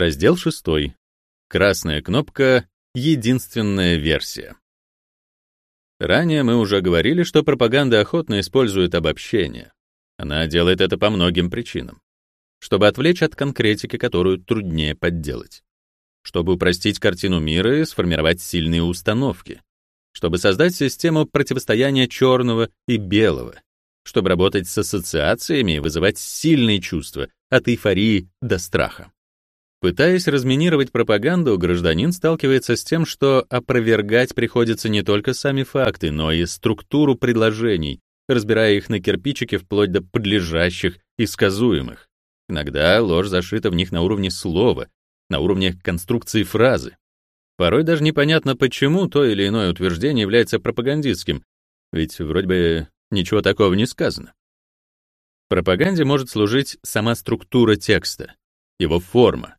Раздел 6. Красная кнопка «Единственная версия». Ранее мы уже говорили, что пропаганда охотно использует обобщение. Она делает это по многим причинам. Чтобы отвлечь от конкретики, которую труднее подделать. Чтобы упростить картину мира и сформировать сильные установки. Чтобы создать систему противостояния черного и белого. Чтобы работать с ассоциациями и вызывать сильные чувства, от эйфории до страха. Пытаясь разминировать пропаганду, гражданин сталкивается с тем, что опровергать приходится не только сами факты, но и структуру предложений, разбирая их на кирпичики вплоть до подлежащих и сказуемых. Иногда ложь зашита в них на уровне слова, на уровне конструкции фразы. Порой даже непонятно, почему то или иное утверждение является пропагандистским, ведь вроде бы ничего такого не сказано. Пропаганде может служить сама структура текста, его форма,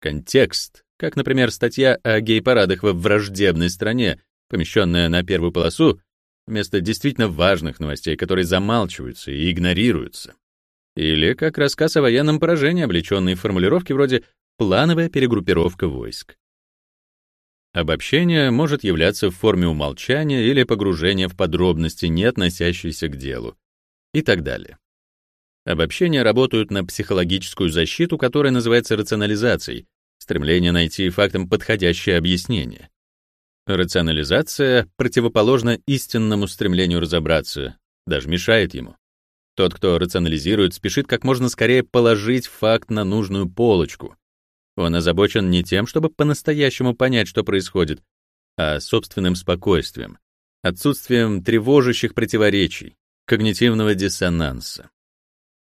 контекст, как, например, статья о гей-парадах во враждебной стране, помещенная на первую полосу, вместо действительно важных новостей, которые замалчиваются и игнорируются. Или как рассказ о военном поражении, облеченный в формулировки вроде «плановая перегруппировка войск». Обобщение может являться в форме умолчания или погружения в подробности, не относящиеся к делу, и так далее. Обобщения работают на психологическую защиту, которая называется рационализацией, стремление найти фактам подходящее объяснение. Рационализация противоположна истинному стремлению разобраться, даже мешает ему. Тот, кто рационализирует, спешит как можно скорее положить факт на нужную полочку. Он озабочен не тем, чтобы по-настоящему понять, что происходит, а собственным спокойствием, отсутствием тревожащих противоречий, когнитивного диссонанса.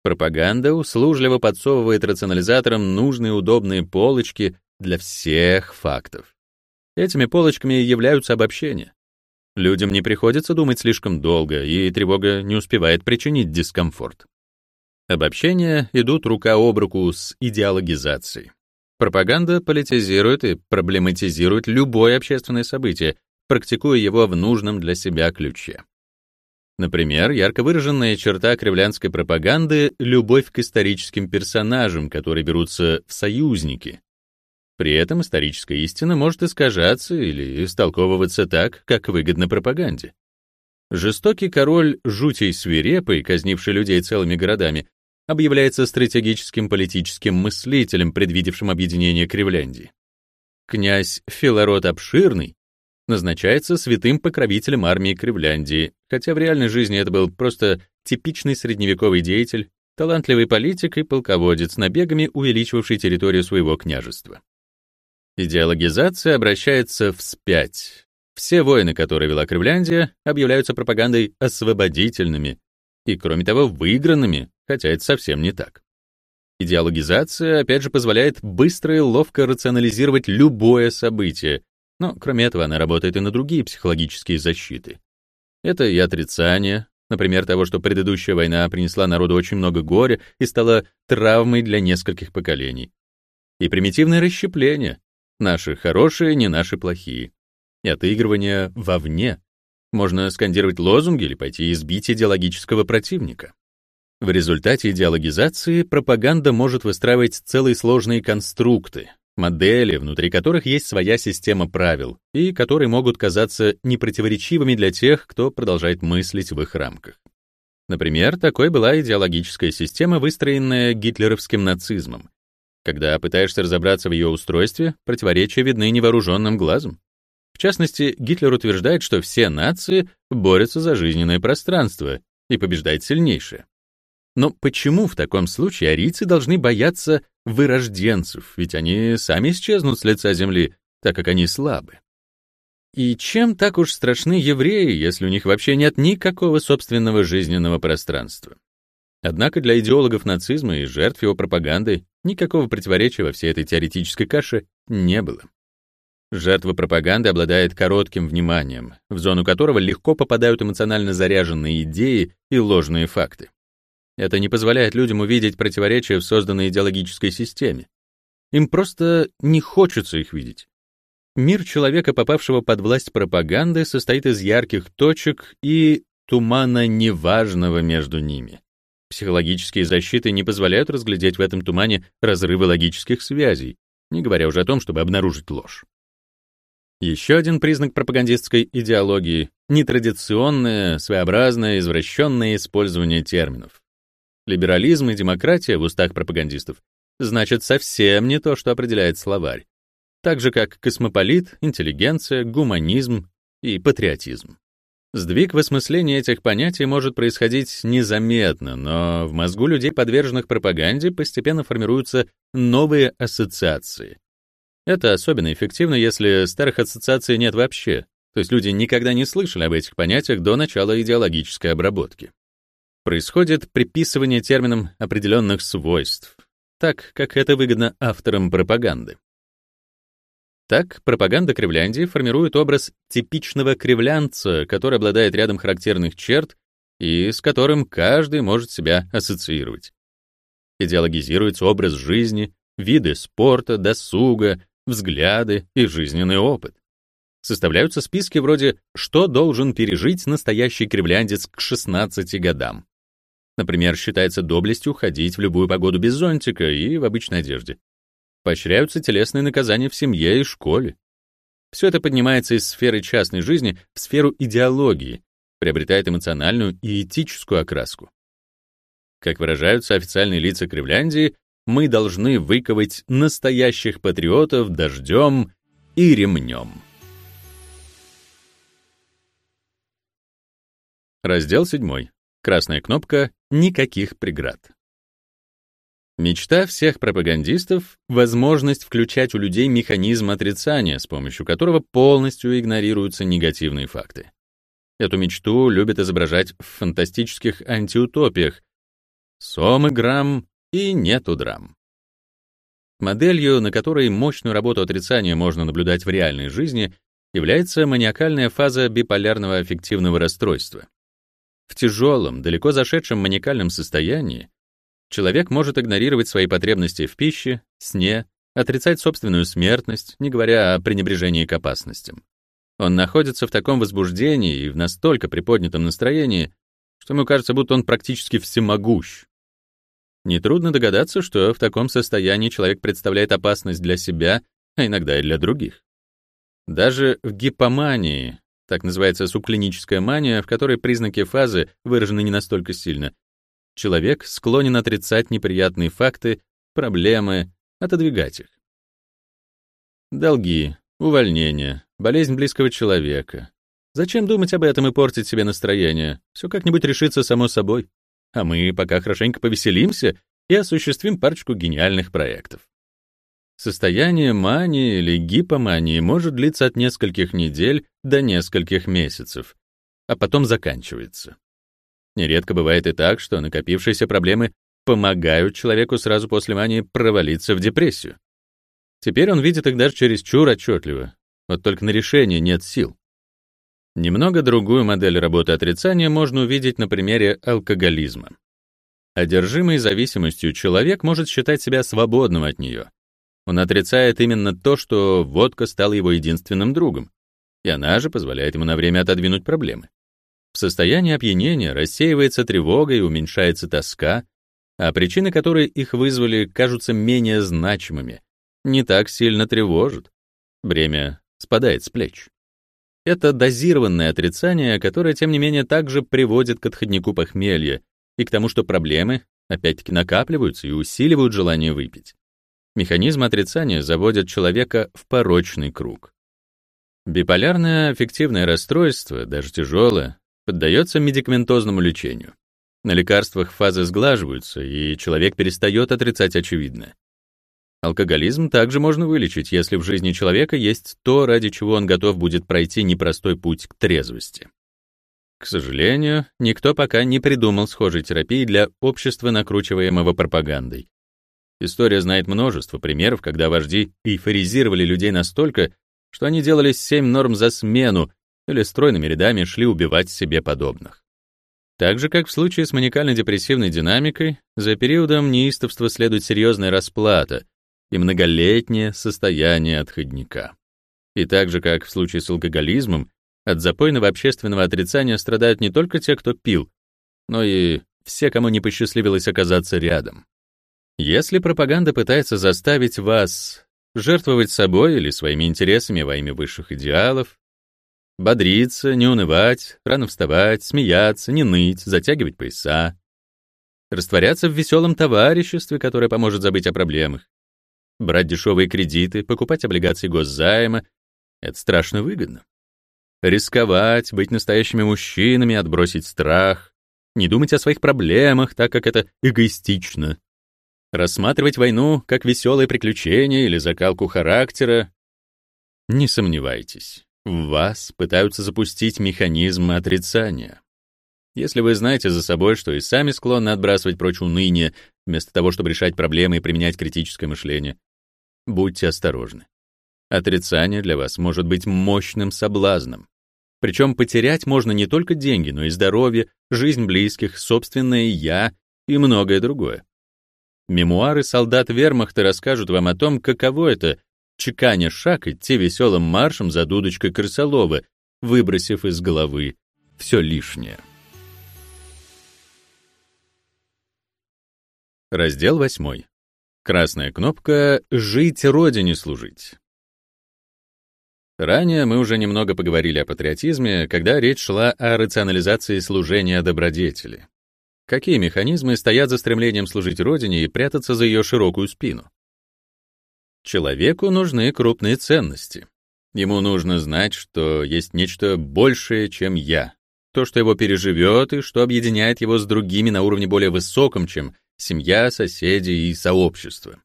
Пропаганда услужливо подсовывает рационализаторам нужные удобные полочки для всех фактов. Этими полочками являются обобщения. Людям не приходится думать слишком долго, и тревога не успевает причинить дискомфорт. Обобщения идут рука об руку с идеологизацией. Пропаганда политизирует и проблематизирует любое общественное событие, практикуя его в нужном для себя ключе. Например, ярко выраженная черта кривлянской пропаганды — любовь к историческим персонажам, которые берутся в союзники. При этом историческая истина может искажаться или истолковываться так, как выгодно пропаганде. Жестокий король, жутей свирепый, казнивший людей целыми городами, объявляется стратегическим политическим мыслителем, предвидевшим объединение Кривляндии. Князь Филород Обширный назначается святым покровителем армии Кривляндии, хотя в реальной жизни это был просто типичный средневековый деятель, талантливый политик и полководец, набегами увеличивавший территорию своего княжества. Идеологизация обращается вспять. Все войны, которые вела Кривляндия, объявляются пропагандой освободительными и, кроме того, выигранными, хотя это совсем не так. Идеологизация, опять же, позволяет быстро и ловко рационализировать любое событие, но, кроме этого, она работает и на другие психологические защиты. Это и отрицание, например, того, что предыдущая война принесла народу очень много горя и стала травмой для нескольких поколений. И примитивное расщепление. Наши хорошие, не наши плохие. И отыгрывание вовне. Можно скандировать лозунги или пойти избить идеологического противника. В результате идеологизации пропаганда может выстраивать целые сложные конструкты, модели, внутри которых есть своя система правил и которые могут казаться непротиворечивыми для тех, кто продолжает мыслить в их рамках. Например, такой была идеологическая система, выстроенная гитлеровским нацизмом. Когда пытаешься разобраться в ее устройстве, противоречия видны невооруженным глазом. В частности, Гитлер утверждает, что все нации борются за жизненное пространство и побеждает сильнейшее. Но почему в таком случае арийцы должны бояться вырожденцев, ведь они сами исчезнут с лица земли, так как они слабы? И чем так уж страшны евреи, если у них вообще нет никакого собственного жизненного пространства? Однако для идеологов нацизма и жертв его пропаганды никакого противоречия во всей этой теоретической каше не было. Жертва пропаганды обладает коротким вниманием, в зону которого легко попадают эмоционально заряженные идеи и ложные факты. Это не позволяет людям увидеть противоречия в созданной идеологической системе. Им просто не хочется их видеть. Мир человека, попавшего под власть пропаганды, состоит из ярких точек и тумана неважного между ними. Психологические защиты не позволяют разглядеть в этом тумане разрывы логических связей, не говоря уже о том, чтобы обнаружить ложь. Еще один признак пропагандистской идеологии — нетрадиционное, своеобразное, извращенное использование терминов. Либерализм и демократия в устах пропагандистов значит совсем не то, что определяет словарь, так же как космополит, интеллигенция, гуманизм и патриотизм. Сдвиг в осмыслении этих понятий может происходить незаметно, но в мозгу людей, подверженных пропаганде, постепенно формируются новые ассоциации. Это особенно эффективно, если старых ассоциаций нет вообще, то есть люди никогда не слышали об этих понятиях до начала идеологической обработки. Происходит приписывание терминам определенных свойств, так как это выгодно авторам пропаганды. Так, пропаганда Кривляндии формирует образ типичного кривлянца, который обладает рядом характерных черт и с которым каждый может себя ассоциировать. Идеологизируется образ жизни, виды спорта, досуга, взгляды и жизненный опыт. Составляются списки вроде «Что должен пережить настоящий кривляндец к 16 годам?». Например, считается доблестью ходить в любую погоду без зонтика и в обычной одежде. Поощряются телесные наказания в семье и школе. Все это поднимается из сферы частной жизни в сферу идеологии, приобретает эмоциональную и этическую окраску. Как выражаются официальные лица Кривляндии, мы должны выковать настоящих патриотов дождем и ремнем. Раздел 7. Красная кнопка «Никаких преград». Мечта всех пропагандистов — возможность включать у людей механизм отрицания, с помощью которого полностью игнорируются негативные факты. Эту мечту любят изображать в фантастических антиутопиях «Сом и грамм и нету драм». Моделью, на которой мощную работу отрицания можно наблюдать в реальной жизни, является маниакальная фаза биполярного аффективного расстройства. В тяжелом, далеко зашедшем маниакальном состоянии Человек может игнорировать свои потребности в пище, сне, отрицать собственную смертность, не говоря о пренебрежении к опасностям. Он находится в таком возбуждении и в настолько приподнятом настроении, что ему кажется, будто он практически всемогущ. Нетрудно догадаться, что в таком состоянии человек представляет опасность для себя, а иногда и для других. Даже в гипомании, так называется субклиническая мания, в которой признаки фазы выражены не настолько сильно, Человек склонен отрицать неприятные факты, проблемы, отодвигать их. Долги, увольнение, болезнь близкого человека. Зачем думать об этом и портить себе настроение? Все как-нибудь решится само собой. А мы пока хорошенько повеселимся и осуществим парочку гениальных проектов. Состояние мании или гипомании может длиться от нескольких недель до нескольких месяцев, а потом заканчивается. Нередко бывает и так, что накопившиеся проблемы помогают человеку сразу после мании провалиться в депрессию. Теперь он видит их даже чересчур отчетливо, вот только на решение нет сил. Немного другую модель работы отрицания можно увидеть на примере алкоголизма. Одержимый зависимостью человек может считать себя свободным от нее. Он отрицает именно то, что водка стала его единственным другом, и она же позволяет ему на время отодвинуть проблемы. В состоянии опьянения рассеивается тревога и уменьшается тоска, а причины, которые их вызвали, кажутся менее значимыми, не так сильно тревожат. Бремя спадает с плеч. Это дозированное отрицание, которое, тем не менее, также приводит к отходнику похмелья и к тому, что проблемы, опять-таки, накапливаются и усиливают желание выпить. Механизм отрицания заводит человека в порочный круг. Биполярное аффективное расстройство, даже тяжелое, поддается медикаментозному лечению. На лекарствах фазы сглаживаются, и человек перестает отрицать очевидное. Алкоголизм также можно вылечить, если в жизни человека есть то, ради чего он готов будет пройти непростой путь к трезвости. К сожалению, никто пока не придумал схожей терапии для общества, накручиваемого пропагандой. История знает множество примеров, когда вожди эйфоризировали людей настолько, что они делали семь норм за смену, или стройными рядами шли убивать себе подобных. Так же, как в случае с маникально-депрессивной динамикой, за периодом неистовства следует серьезная расплата и многолетнее состояние отходника. И так же, как в случае с алкоголизмом, от запойного общественного отрицания страдают не только те, кто пил, но и все, кому не посчастливилось оказаться рядом. Если пропаганда пытается заставить вас жертвовать собой или своими интересами во имя высших идеалов, бодриться, не унывать, рано вставать, смеяться, не ныть, затягивать пояса, растворяться в веселом товариществе, которое поможет забыть о проблемах, брать дешевые кредиты, покупать облигации госзайма — это страшно выгодно. Рисковать, быть настоящими мужчинами, отбросить страх, не думать о своих проблемах, так как это эгоистично. Рассматривать войну как веселое приключение или закалку характера. Не сомневайтесь, в вас пытаются запустить механизм отрицания. Если вы знаете за собой, что и сами склонны отбрасывать прочь уныние, вместо того, чтобы решать проблемы и применять критическое мышление, будьте осторожны. Отрицание для вас может быть мощным соблазном. Причем потерять можно не только деньги, но и здоровье, жизнь близких, собственное «я» и многое другое. Мемуары солдат вермахта расскажут вам о том, каково это — чеканя шаг идти веселым маршем за дудочкой крысолова, выбросив из головы все лишнее. Раздел 8. Красная кнопка «Жить Родине служить». Ранее мы уже немного поговорили о патриотизме, когда речь шла о рационализации служения добродетели. Какие механизмы стоят за стремлением служить Родине и прятаться за ее широкую спину? Человеку нужны крупные ценности. Ему нужно знать, что есть нечто большее, чем «я», то, что его переживет и что объединяет его с другими на уровне более высоком, чем семья, соседи и сообщество.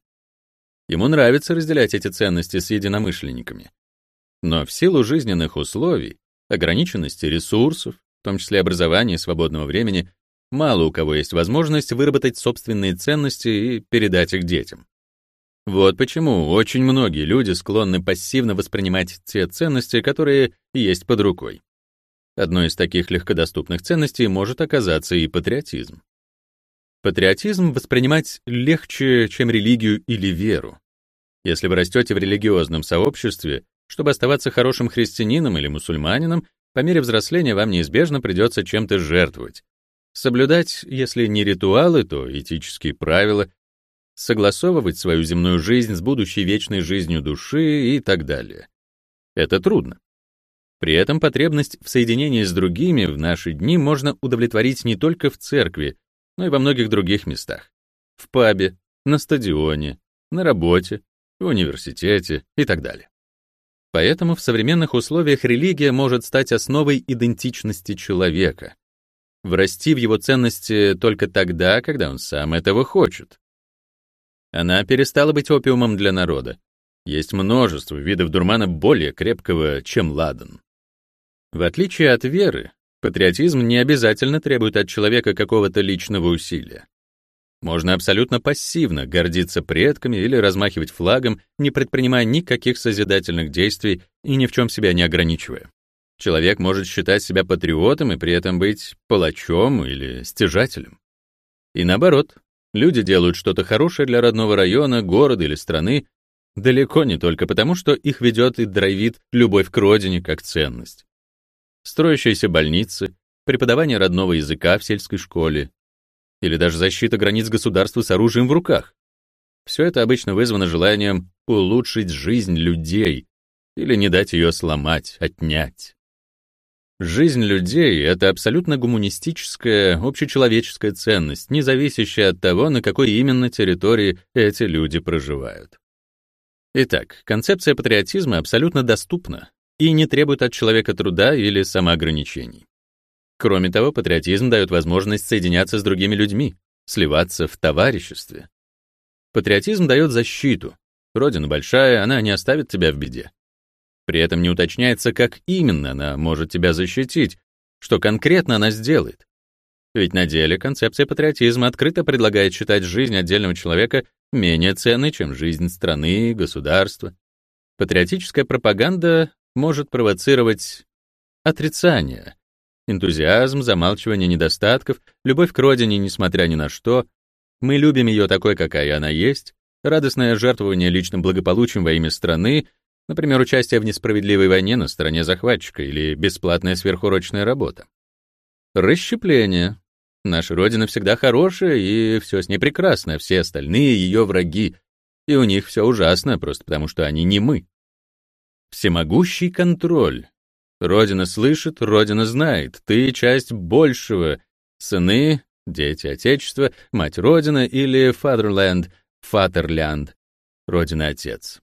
Ему нравится разделять эти ценности с единомышленниками. Но в силу жизненных условий, ограниченности ресурсов, в том числе образования и свободного времени, мало у кого есть возможность выработать собственные ценности и передать их детям. Вот почему очень многие люди склонны пассивно воспринимать те ценности, которые есть под рукой. Одной из таких легкодоступных ценностей может оказаться и патриотизм. Патриотизм воспринимать легче, чем религию или веру. Если вы растете в религиозном сообществе, чтобы оставаться хорошим христианином или мусульманином, по мере взросления вам неизбежно придется чем-то жертвовать. Соблюдать, если не ритуалы, то этические правила, согласовывать свою земную жизнь с будущей вечной жизнью души и так далее. Это трудно. При этом потребность в соединении с другими в наши дни можно удовлетворить не только в церкви, но и во многих других местах. В пабе, на стадионе, на работе, в университете и так далее. Поэтому в современных условиях религия может стать основой идентичности человека, врасти в его ценности только тогда, когда он сам этого хочет. Она перестала быть опиумом для народа. Есть множество видов дурмана более крепкого, чем ладан. В отличие от веры, Патриотизм не обязательно требует от человека какого-то личного усилия. Можно абсолютно пассивно гордиться предками или размахивать флагом, не предпринимая никаких созидательных действий и ни в чем себя не ограничивая. Человек может считать себя патриотом и при этом быть палачом или стяжателем. И наоборот, люди делают что-то хорошее для родного района, города или страны далеко не только потому, что их ведет и драйвит любовь к родине как ценность строящиеся больницы, преподавание родного языка в сельской школе или даже защита границ государства с оружием в руках. Все это обычно вызвано желанием улучшить жизнь людей или не дать ее сломать, отнять. Жизнь людей — это абсолютно гуманистическая, общечеловеческая ценность, не зависящая от того, на какой именно территории эти люди проживают. Итак, концепция патриотизма абсолютно доступна, и не требует от человека труда или самоограничений. Кроме того, патриотизм дает возможность соединяться с другими людьми, сливаться в товариществе. Патриотизм дает защиту. Родина большая, она не оставит тебя в беде. При этом не уточняется, как именно она может тебя защитить, что конкретно она сделает. Ведь на деле концепция патриотизма открыто предлагает считать жизнь отдельного человека менее ценной, чем жизнь страны, государства. Патриотическая пропаганда может провоцировать отрицание, энтузиазм, замалчивание недостатков, любовь к родине, несмотря ни на что. Мы любим ее такой, какая она есть, радостное жертвование личным благополучием во имя страны, например, участие в несправедливой войне на стороне захватчика или бесплатная сверхурочная работа. Расщепление. Наша Родина всегда хорошая, и все с ней прекрасно, все остальные ее враги. и у них все ужасно, просто потому что они не мы. Всемогущий контроль. Родина слышит, Родина знает, ты часть большего. Сыны, дети Отечества, мать Родина или Fatherland, Fatherland, Родина-Отец.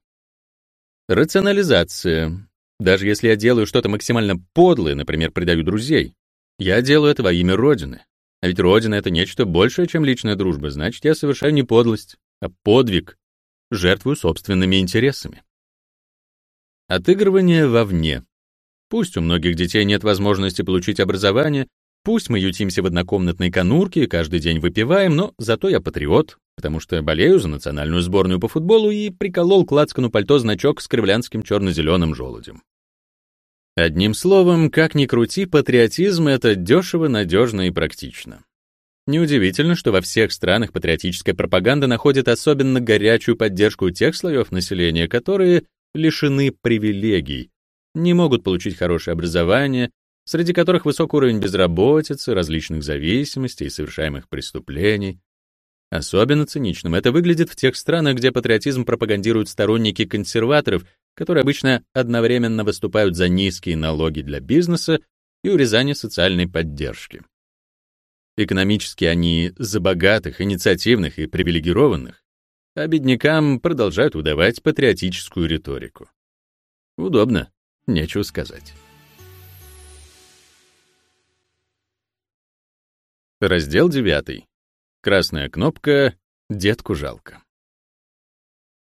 Рационализация. Даже если я делаю что-то максимально подлое, например, предаю друзей, я делаю это во имя Родины. А ведь Родина — это нечто большее, чем личная дружба, значит, я совершаю не подлость, а подвиг, жертвую собственными интересами. Отыгрывание вовне. Пусть у многих детей нет возможности получить образование, пусть мы ютимся в однокомнатной конурке каждый день выпиваем, но зато я патриот, потому что болею за национальную сборную по футболу и приколол к лацкану пальто значок с кривлянским черно-зеленым желудем. Одним словом, как ни крути, патриотизм — это дешево, надежно и практично. Неудивительно, что во всех странах патриотическая пропаганда находит особенно горячую поддержку тех слоев населения, которые лишены привилегий, не могут получить хорошее образование, среди которых высокий уровень безработицы, различных зависимостей и совершаемых преступлений. Особенно циничным это выглядит в тех странах, где патриотизм пропагандируют сторонники консерваторов, которые обычно одновременно выступают за низкие налоги для бизнеса и урезание социальной поддержки. Экономически они за богатых, инициативных и привилегированных, а беднякам продолжают выдавать патриотическую риторику. Удобно, нечего сказать. Раздел 9. Красная кнопка «Детку жалко».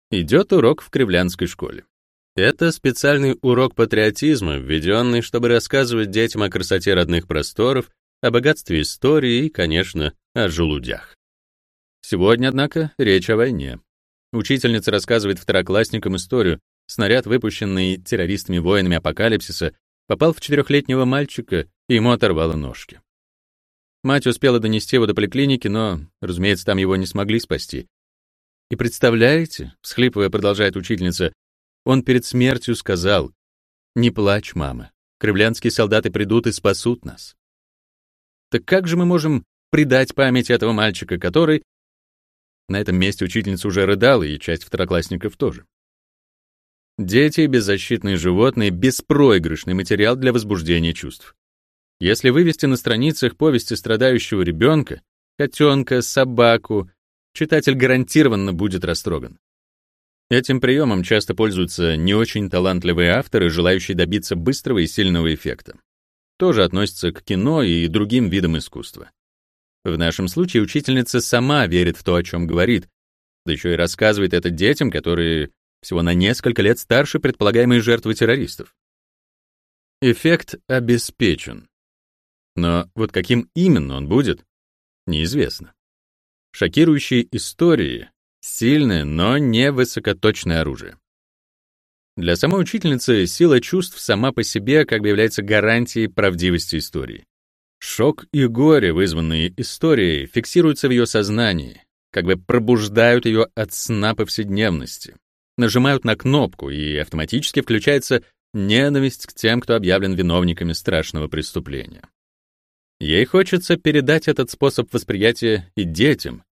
Идет урок в Кривлянской школе. Это специальный урок патриотизма, введенный, чтобы рассказывать детям о красоте родных просторов, о богатстве истории и, конечно, о желудях. Сегодня, однако, речь о войне. Учительница рассказывает второклассникам историю. Снаряд, выпущенный террористами-воинами апокалипсиса, попал в четырехлетнего мальчика, и ему оторвало ножки. Мать успела донести его до поликлиники, но, разумеется, там его не смогли спасти. И представляете, всхлипывая, продолжает учительница, он перед смертью сказал, «Не плачь, мама, кривлянские солдаты придут и спасут нас». Так как же мы можем предать память этого мальчика, который... На этом месте учительница уже рыдала, и часть второклассников тоже. Дети — беззащитные животные, беспроигрышный материал для возбуждения чувств. Если вывести на страницах повести страдающего ребенка, котенка, собаку, читатель гарантированно будет растроган. Этим приемом часто пользуются не очень талантливые авторы, желающие добиться быстрого и сильного эффекта. Тоже относится к кино и другим видам искусства. В нашем случае учительница сама верит в то, о чем говорит, да еще и рассказывает это детям, которые всего на несколько лет старше предполагаемой жертвы террористов. Эффект обеспечен. Но вот каким именно он будет, неизвестно. Шокирующие истории — сильное, но не высокоточное оружие. Для самой учительницы сила чувств сама по себе как бы является гарантией правдивости истории. Шок и горе, вызванные историей, фиксируются в ее сознании, как бы пробуждают ее от сна повседневности, нажимают на кнопку, и автоматически включается ненависть к тем, кто объявлен виновниками страшного преступления. Ей хочется передать этот способ восприятия и детям.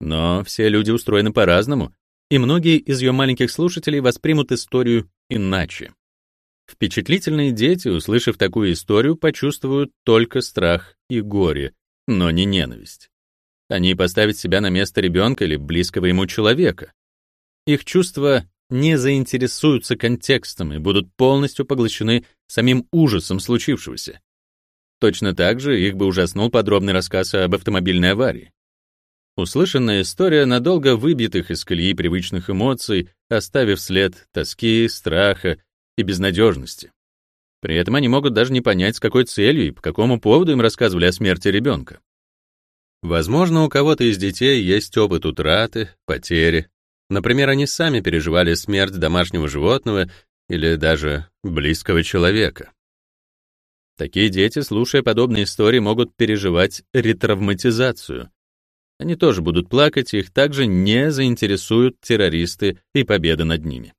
Но все люди устроены по-разному, и многие из ее маленьких слушателей воспримут историю иначе. Впечатлительные дети, услышав такую историю, почувствуют только страх и горе, но не ненависть. Они поставят себя на место ребенка или близкого ему человека. Их чувства не заинтересуются контекстом и будут полностью поглощены самим ужасом случившегося. Точно так же их бы ужаснул подробный рассказ об автомобильной аварии. Услышанная история надолго выбьет их из колеи привычных эмоций, оставив след тоски, страха и безнадежности. При этом они могут даже не понять, с какой целью и по какому поводу им рассказывали о смерти ребенка. Возможно, у кого-то из детей есть опыт утраты, потери. Например, они сами переживали смерть домашнего животного или даже близкого человека. Такие дети, слушая подобные истории, могут переживать ретравматизацию. Они тоже будут плакать, их также не заинтересуют террористы и победа над ними.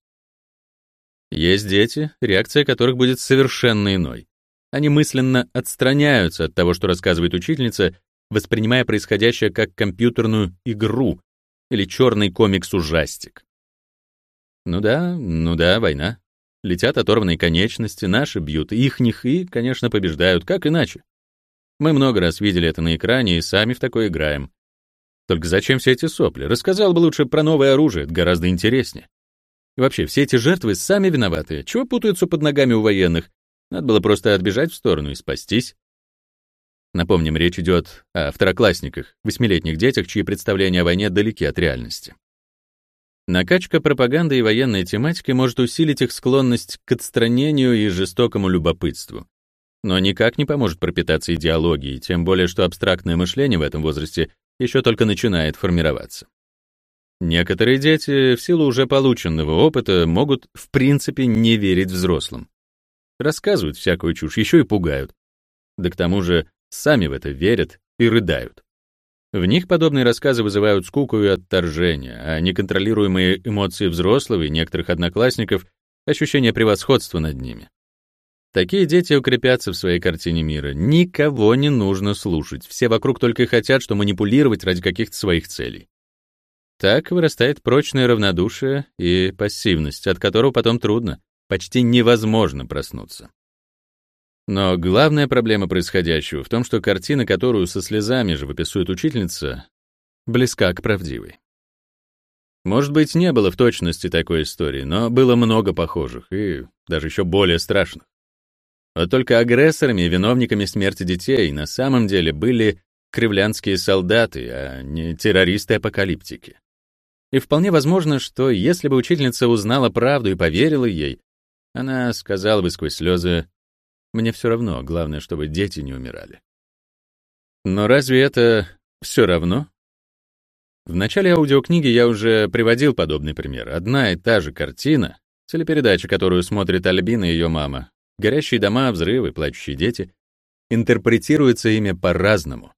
Есть дети, реакция которых будет совершенно иной. Они мысленно отстраняются от того, что рассказывает учительница, воспринимая происходящее как компьютерную игру или черный комикс-ужастик. Ну да, ну да, война. Летят оторванные конечности, наши бьют ихних и, конечно, побеждают, как иначе. Мы много раз видели это на экране и сами в такое играем. Только зачем все эти сопли? Рассказал бы лучше про новое оружие, это гораздо интереснее. И вообще, все эти жертвы сами виноваты. Чего путаются под ногами у военных? Надо было просто отбежать в сторону и спастись. Напомним, речь идет о второклассниках, восьмилетних детях, чьи представления о войне далеки от реальности. Накачка пропаганды и военной тематики может усилить их склонность к отстранению и жестокому любопытству. Но никак не поможет пропитаться идеологией, тем более что абстрактное мышление в этом возрасте еще только начинает формироваться. Некоторые дети, в силу уже полученного опыта, могут в принципе не верить взрослым. Рассказывают всякую чушь, еще и пугают. Да к тому же сами в это верят и рыдают. В них подобные рассказы вызывают скуку и отторжение, а неконтролируемые эмоции взрослого и некоторых одноклассников — ощущение превосходства над ними. Такие дети укрепятся в своей картине мира. Никого не нужно слушать. Все вокруг только и хотят, что манипулировать ради каких-то своих целей. Так вырастает прочное равнодушие и пассивность, от которого потом трудно, почти невозможно проснуться. Но главная проблема происходящего в том, что картина, которую со слезами же выписывает учительница, близка к правдивой. Может быть, не было в точности такой истории, но было много похожих и даже еще более страшных. А только агрессорами и виновниками смерти детей на самом деле были кривлянские солдаты, а не террористы-апокалиптики. И вполне возможно, что если бы учительница узнала правду и поверила ей, она сказала бы сквозь слезы мне все равно, главное, чтобы дети не умирали. Но разве это все равно? В начале аудиокниги я уже приводил подобный пример. Одна и та же картина, телепередача, которую смотрит Альбина и ее мама, горящие дома, взрывы, плачущие дети, интерпретируется ими по-разному.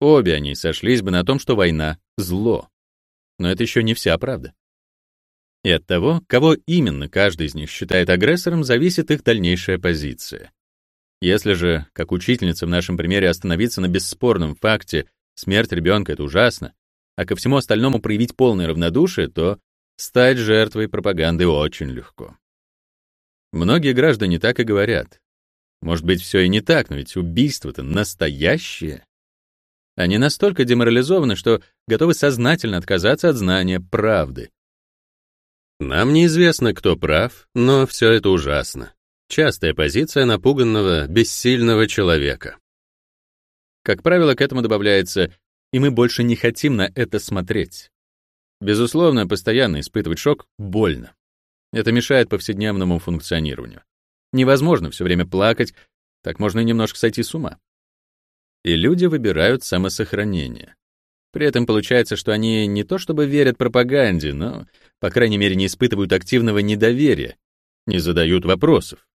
Обе они сошлись бы на том, что война — зло. Но это еще не вся правда. И от того, кого именно каждый из них считает агрессором, зависит их дальнейшая позиция. Если же, как учительница в нашем примере, остановиться на бесспорном факте «смерть ребенка — это ужасно», а ко всему остальному проявить полное равнодушие, то стать жертвой пропаганды очень легко. Многие граждане так и говорят. Может быть, все и не так, но ведь убийство-то настоящее. Они настолько деморализованы, что готовы сознательно отказаться от знания правды. Нам неизвестно, кто прав, но все это ужасно. Частая позиция напуганного, бессильного человека. Как правило, к этому добавляется «и мы больше не хотим на это смотреть». Безусловно, постоянно испытывать шок больно. Это мешает повседневному функционированию. Невозможно все время плакать, так можно немножко сойти с ума. И люди выбирают самосохранение. При этом получается, что они не то чтобы верят пропаганде, но, по крайней мере, не испытывают активного недоверия, не задают вопросов.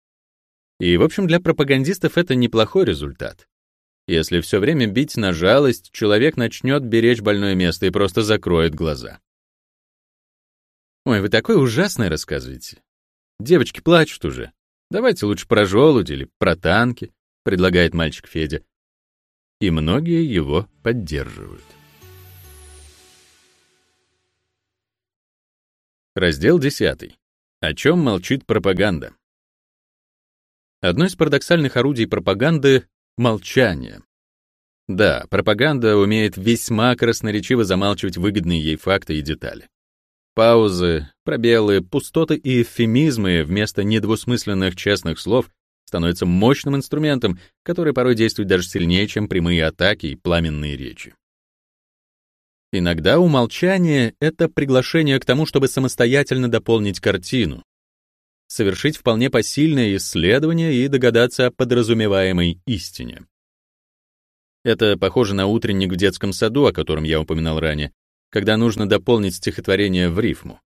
И, в общем, для пропагандистов это неплохой результат. Если все время бить на жалость, человек начнет беречь больное место и просто закроет глаза. «Ой, вы такое ужасное рассказываете. Девочки плачут уже. Давайте лучше про желуди или про танки», — предлагает мальчик Федя. И многие его поддерживают. Раздел 10. О чем молчит пропаганда? Одно из парадоксальных орудий пропаганды — молчание. Да, пропаганда умеет весьма красноречиво замалчивать выгодные ей факты и детали. Паузы, пробелы, пустоты и эвфемизмы вместо недвусмысленных честных слов становятся мощным инструментом, который порой действует даже сильнее, чем прямые атаки и пламенные речи. Иногда умолчание — это приглашение к тому, чтобы самостоятельно дополнить картину, совершить вполне посильное исследование и догадаться о подразумеваемой истине. Это похоже на утренник в детском саду, о котором я упоминал ранее, когда нужно дополнить стихотворение в рифму.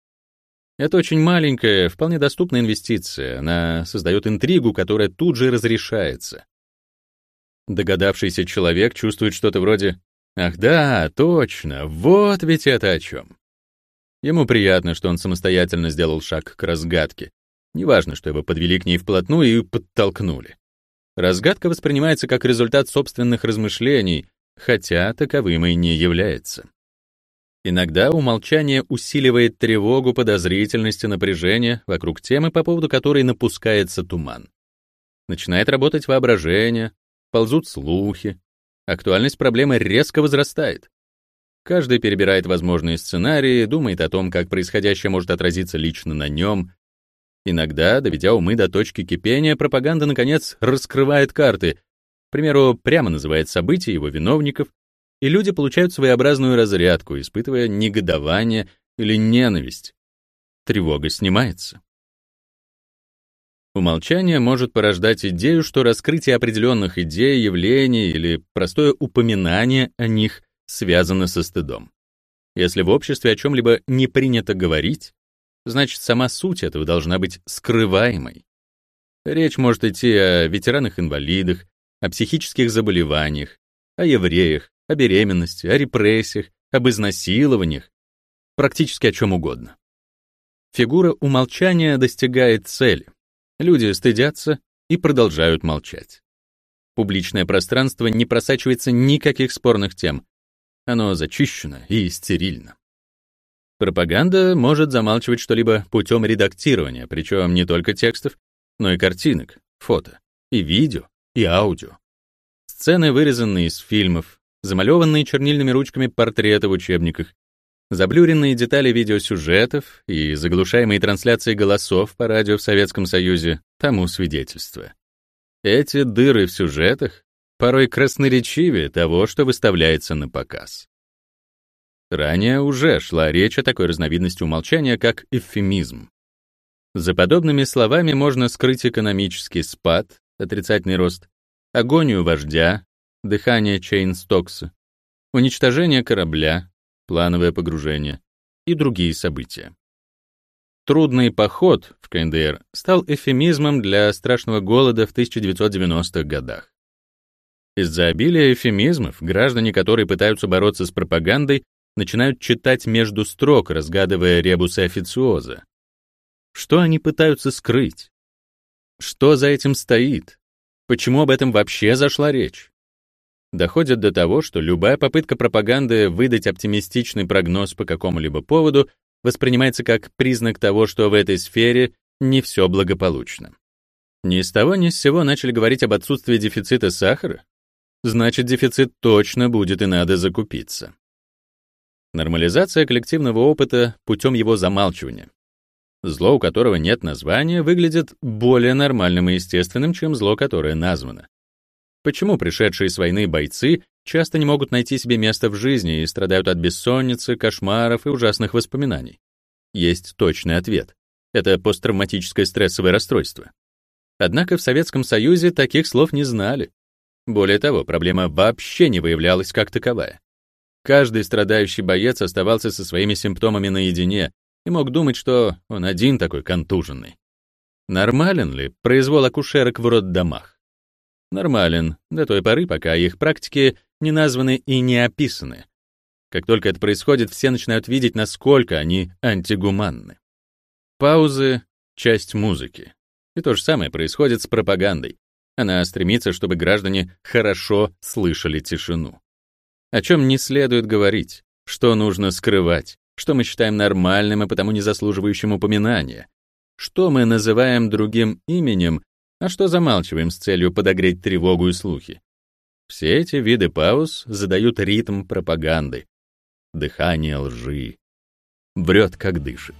Это очень маленькая, вполне доступная инвестиция. Она создает интригу, которая тут же разрешается. Догадавшийся человек чувствует что-то вроде «Ах да, точно, вот ведь это о чем». Ему приятно, что он самостоятельно сделал шаг к разгадке, Неважно, что его подвели к ней вплотную и подтолкнули. Разгадка воспринимается как результат собственных размышлений, хотя таковым и не является. Иногда умолчание усиливает тревогу, подозрительность и напряжение вокруг темы, по поводу которой напускается туман. Начинает работать воображение, ползут слухи, актуальность проблемы резко возрастает. Каждый перебирает возможные сценарии, думает о том, как происходящее может отразиться лично на нем. Иногда, доведя умы до точки кипения, пропаганда, наконец, раскрывает карты, к примеру, прямо называет события его виновников, и люди получают своеобразную разрядку, испытывая негодование или ненависть. Тревога снимается. Умолчание может порождать идею, что раскрытие определенных идей, явлений или простое упоминание о них связано со стыдом. Если в обществе о чем-либо не принято говорить, значит, сама суть этого должна быть скрываемой. Речь может идти о ветеранах-инвалидах, о психических заболеваниях, о евреях, о беременности, о репрессиях, об изнасилованиях, практически о чем угодно. Фигура умолчания достигает цели. Люди стыдятся и продолжают молчать. Публичное пространство не просачивается никаких спорных тем. Оно зачищено и стерильно. Пропаганда может замалчивать что-либо путем редактирования, причем не только текстов, но и картинок, фото, и видео, и аудио. Сцены, вырезанные из фильмов, замалеванные чернильными ручками портреты в учебниках, заблюренные детали видеосюжетов и заглушаемые трансляции голосов по радио в Советском Союзе тому свидетельство. Эти дыры в сюжетах порой красноречивее того, что выставляется напоказ. Ранее уже шла речь о такой разновидности умолчания, как эвфемизм. За подобными словами можно скрыть экономический спад, отрицательный рост, агонию вождя, дыхание Чейна-Стокса, уничтожение корабля, плановое погружение и другие события. Трудный поход в КНДР стал эвфемизмом для страшного голода в 1990-х годах. Из-за обилия эфемизмов граждане, которые пытаются бороться с пропагандой, начинают читать между строк, разгадывая ребусы официоза. Что они пытаются скрыть? Что за этим стоит? Почему об этом вообще зашла речь? доходят до того, что любая попытка пропаганды выдать оптимистичный прогноз по какому-либо поводу воспринимается как признак того, что в этой сфере не все благополучно. Ни с того ни с сего начали говорить об отсутствии дефицита сахара? Значит, дефицит точно будет и надо закупиться. Нормализация коллективного опыта путем его замалчивания. Зло, у которого нет названия, выглядит более нормальным и естественным, чем зло, которое названо. Почему пришедшие с войны бойцы часто не могут найти себе место в жизни и страдают от бессонницы, кошмаров и ужасных воспоминаний? Есть точный ответ. Это посттравматическое стрессовое расстройство. Однако в Советском Союзе таких слов не знали. Более того, проблема вообще не выявлялась как таковая. Каждый страдающий боец оставался со своими симптомами наедине и мог думать, что он один такой контуженный. Нормален ли произвол акушерок в роддомах? нормален до той поры, пока их практики не названы и не описаны. Как только это происходит, все начинают видеть, насколько они антигуманны. Паузы — часть музыки. И то же самое происходит с пропагандой. Она стремится, чтобы граждане хорошо слышали тишину. О чем не следует говорить, что нужно скрывать, что мы считаем нормальным и потому не заслуживающим упоминания, что мы называем другим именем а что замалчиваем с целью подогреть тревогу и слухи? Все эти виды пауз задают ритм пропаганды. Дыхание лжи. Врет, как дышит.